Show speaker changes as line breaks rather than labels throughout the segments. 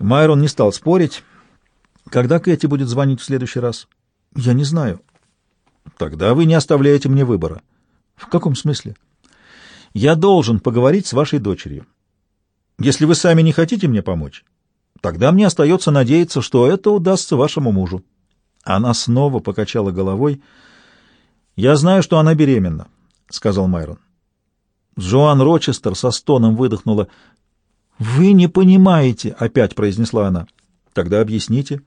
Майрон не стал спорить. Когда Кэти будет звонить в следующий раз? Я не знаю. Тогда вы не оставляете мне выбора. В каком смысле? Я должен поговорить с вашей дочерью. Если вы сами не хотите мне помочь, тогда мне остается надеяться, что это удастся вашему мужу. Она снова покачала головой. «Я знаю, что она беременна», — сказал Майрон. Джоан Рочестер со стоном выдохнула. «Вы не понимаете», — опять произнесла она. «Тогда объясните».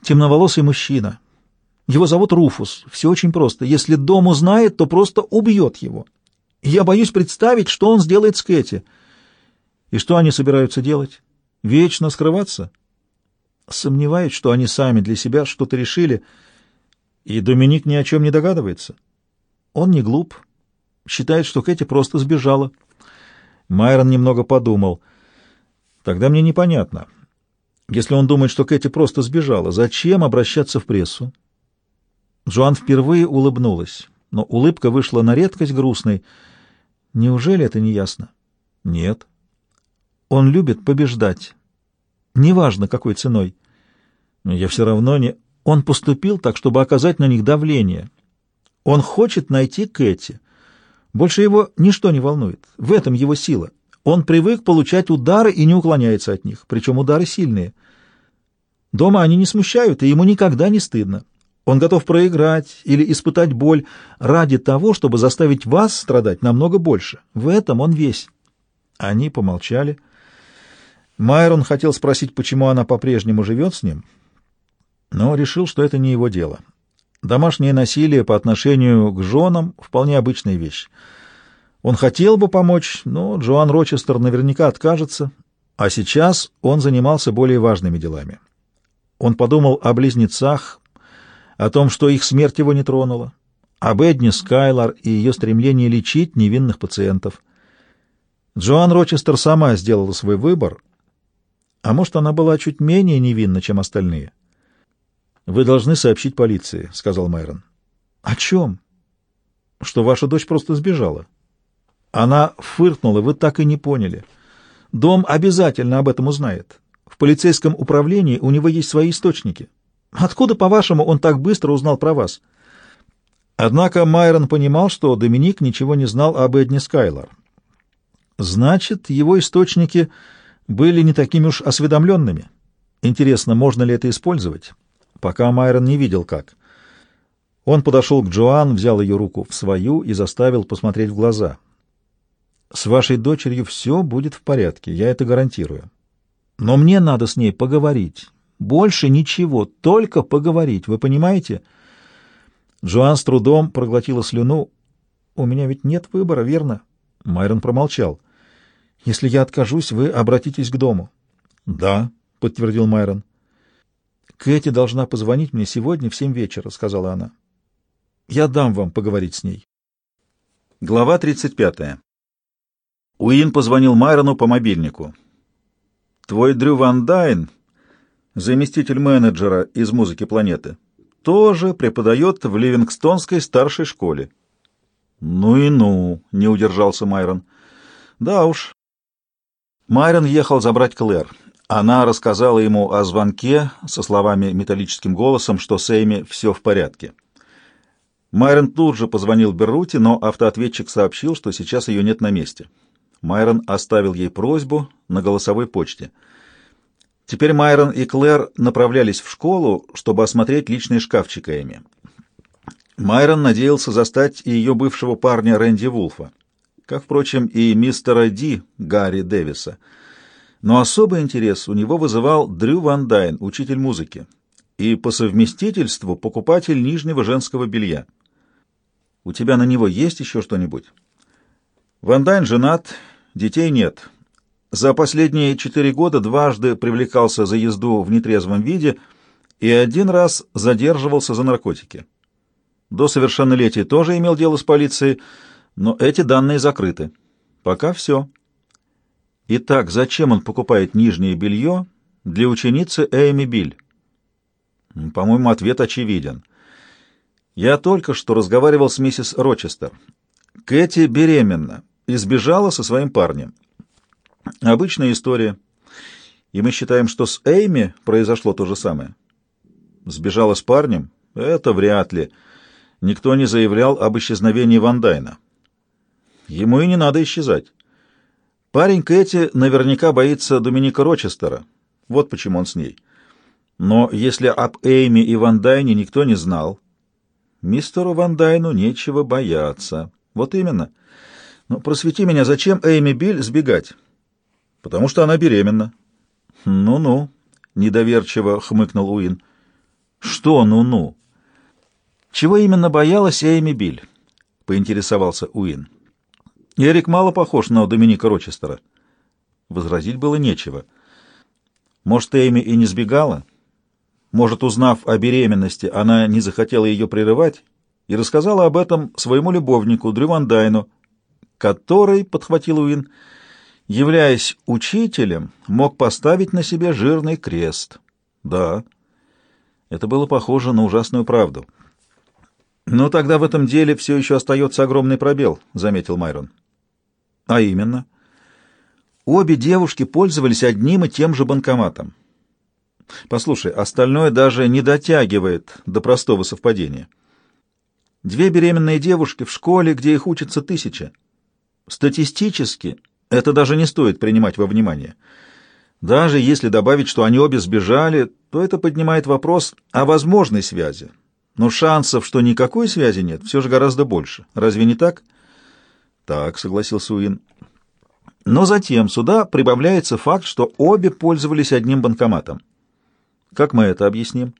«Темноволосый мужчина. Его зовут Руфус. Все очень просто. Если дом узнает, то просто убьет его. Я боюсь представить, что он сделает с Кэти. И что они собираются делать? Вечно скрываться?» Сомневаюсь, что они сами для себя что-то решили, и Доминик ни о чем не догадывается. Он не глуп, считает, что Кэти просто сбежала. Майрон немного подумал. Тогда мне непонятно. Если он думает, что Кэти просто сбежала, зачем обращаться в прессу? Джоан впервые улыбнулась, но улыбка вышла на редкость грустной. Неужели это не ясно? Нет. Он любит побеждать. Неважно, какой ценой. Но я все равно не... Он поступил так, чтобы оказать на них давление. Он хочет найти Кэти. Больше его ничто не волнует. В этом его сила. Он привык получать удары и не уклоняется от них, причем удары сильные. Дома они не смущают, и ему никогда не стыдно. Он готов проиграть или испытать боль ради того, чтобы заставить вас страдать намного больше. В этом он весь. Они помолчали. Майрон хотел спросить, почему она по-прежнему живет с ним, но решил, что это не его дело. Домашнее насилие по отношению к женам — вполне обычная вещь. Он хотел бы помочь, но Джоан Рочестер наверняка откажется, а сейчас он занимался более важными делами. Он подумал о близнецах, о том, что их смерть его не тронула, об Эдне Скайлар и ее стремлении лечить невинных пациентов. Джоан Рочестер сама сделала свой выбор, а может, она была чуть менее невинна, чем остальные. «Вы должны сообщить полиции», — сказал Майрон. «О чем?» «Что ваша дочь просто сбежала». Она фыркнула, вы так и не поняли. Дом обязательно об этом узнает. В полицейском управлении у него есть свои источники. Откуда, по-вашему, он так быстро узнал про вас?» Однако Майрон понимал, что Доминик ничего не знал об Эдне Скайлар. Значит, его источники были не такими уж осведомленными. Интересно, можно ли это использовать? Пока Майрон не видел, как. Он подошел к Джоан, взял ее руку в свою и заставил посмотреть в глаза. «С вашей дочерью все будет в порядке, я это гарантирую. Но мне надо с ней поговорить. Больше ничего, только поговорить, вы понимаете?» Джоан с трудом проглотила слюну. «У меня ведь нет выбора, верно?» Майрон промолчал. — если я откажусь, вы обратитесь к дому. — Да, — подтвердил Майрон. — Кэти должна позвонить мне сегодня в семь вечера, — сказала она. — Я дам вам поговорить с ней.
Глава 35. Уин позвонил Майрону по мобильнику. «Твой Дрю Ван Дайн, заместитель менеджера из «Музыки планеты», тоже преподает в Ливингстонской старшей школе». «Ну и ну», — не удержался Майрон. «Да уж, Майрон ехал забрать Клэр. Она рассказала ему о звонке со словами металлическим голосом, что с Эйми все в порядке. Майрон тут же позвонил Беррути, но автоответчик сообщил, что сейчас ее нет на месте. Майрон оставил ей просьбу на голосовой почте. Теперь Майрон и Клэр направлялись в школу, чтобы осмотреть личный шкафчик Эми. Майрон надеялся застать и ее бывшего парня Рэнди Вулфа как, впрочем, и мистера Ди Гарри Дэвиса. Но особый интерес у него вызывал Дрю Ван Дайн, учитель музыки, и по совместительству покупатель нижнего женского белья. У тебя на него есть еще что-нибудь? Ван Дайн женат, детей нет. За последние четыре года дважды привлекался за езду в нетрезвом виде и один раз задерживался за наркотики. До совершеннолетия тоже имел дело с полицией, но эти данные закрыты. Пока все. Итак, зачем он покупает нижнее белье для ученицы Эйми Биль? По-моему, ответ очевиден. Я только что разговаривал с миссис Рочестер. Кэти беременна и сбежала со своим парнем. Обычная история. И мы считаем, что с Эйми произошло то же самое. Сбежала с парнем? Это вряд ли. Никто не заявлял об исчезновении Вандайна. Ему и не надо исчезать. Парень Кэти наверняка боится Доминика Рочестера. Вот почему он с ней. Но если об Эйми и Вандайне никто не знал, мистеру Вандайну нечего бояться. Вот именно. Но просвети меня, зачем Эйми Биль сбегать? Потому что она беременна. Ну-ну, недоверчиво хмыкнул Уин. Что ну-ну? Чего именно боялась Эйми Биль? Поинтересовался Уин. Эрик мало похож на Доминика Рочестера. Возразить было нечего. Может, Эйми и не сбегала? Может, узнав о беременности, она не захотела ее прерывать и рассказала об этом своему любовнику Дрю Ван Дайну, который, — подхватил Уин, — являясь учителем, мог поставить на себе жирный крест. Да, это было похоже на ужасную правду. «Но тогда в этом деле все еще остается огромный пробел», — заметил Майрон. «А именно?» «Обе девушки пользовались одним и тем же банкоматом. Послушай, остальное даже не дотягивает до простого совпадения. Две беременные девушки в школе, где их учатся тысяча. Статистически это даже не стоит принимать во внимание. Даже если добавить, что они обе сбежали, то это поднимает вопрос о возможной связи. Но шансов, что никакой связи нет, все же гораздо больше. Разве не так? Так, согласился Уин. Но затем сюда прибавляется факт, что обе пользовались одним банкоматом. Как мы это объясним?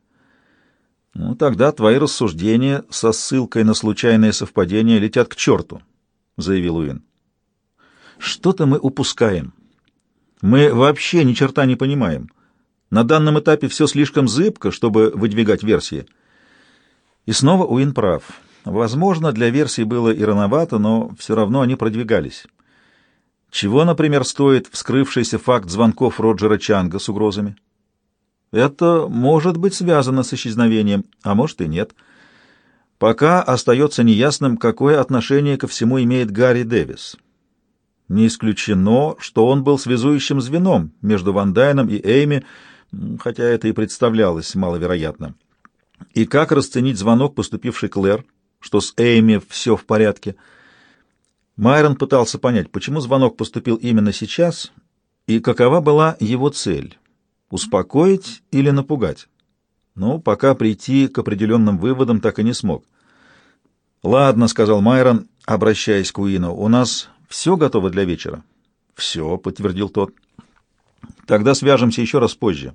Ну, тогда твои рассуждения со ссылкой на случайное совпадение летят к черту, заявил Уин. Что-то мы упускаем. Мы вообще ни черта не понимаем. На данном этапе все слишком зыбко, чтобы выдвигать версии. И снова Уин прав. Возможно, для версий было и рановато, но все равно они продвигались. Чего, например, стоит вскрывшийся факт звонков Роджера Чанга с угрозами? Это может быть связано с исчезновением, а может и нет. Пока остается неясным, какое отношение ко всему имеет Гарри Дэвис. Не исключено, что он был связующим звеном между Ван Дайном и Эйми, хотя это и представлялось маловероятно. И как расценить звонок, поступивший Клэр, что с Эйми все в порядке? Майрон пытался понять, почему звонок поступил именно сейчас и какова была его цель успокоить или напугать. Но пока прийти к определенным выводам так и не смог. «Ладно», — сказал Майрон, обращаясь к Уину, — «у нас все готово для вечера?» «Все», — подтвердил тот. «Тогда свяжемся еще раз позже».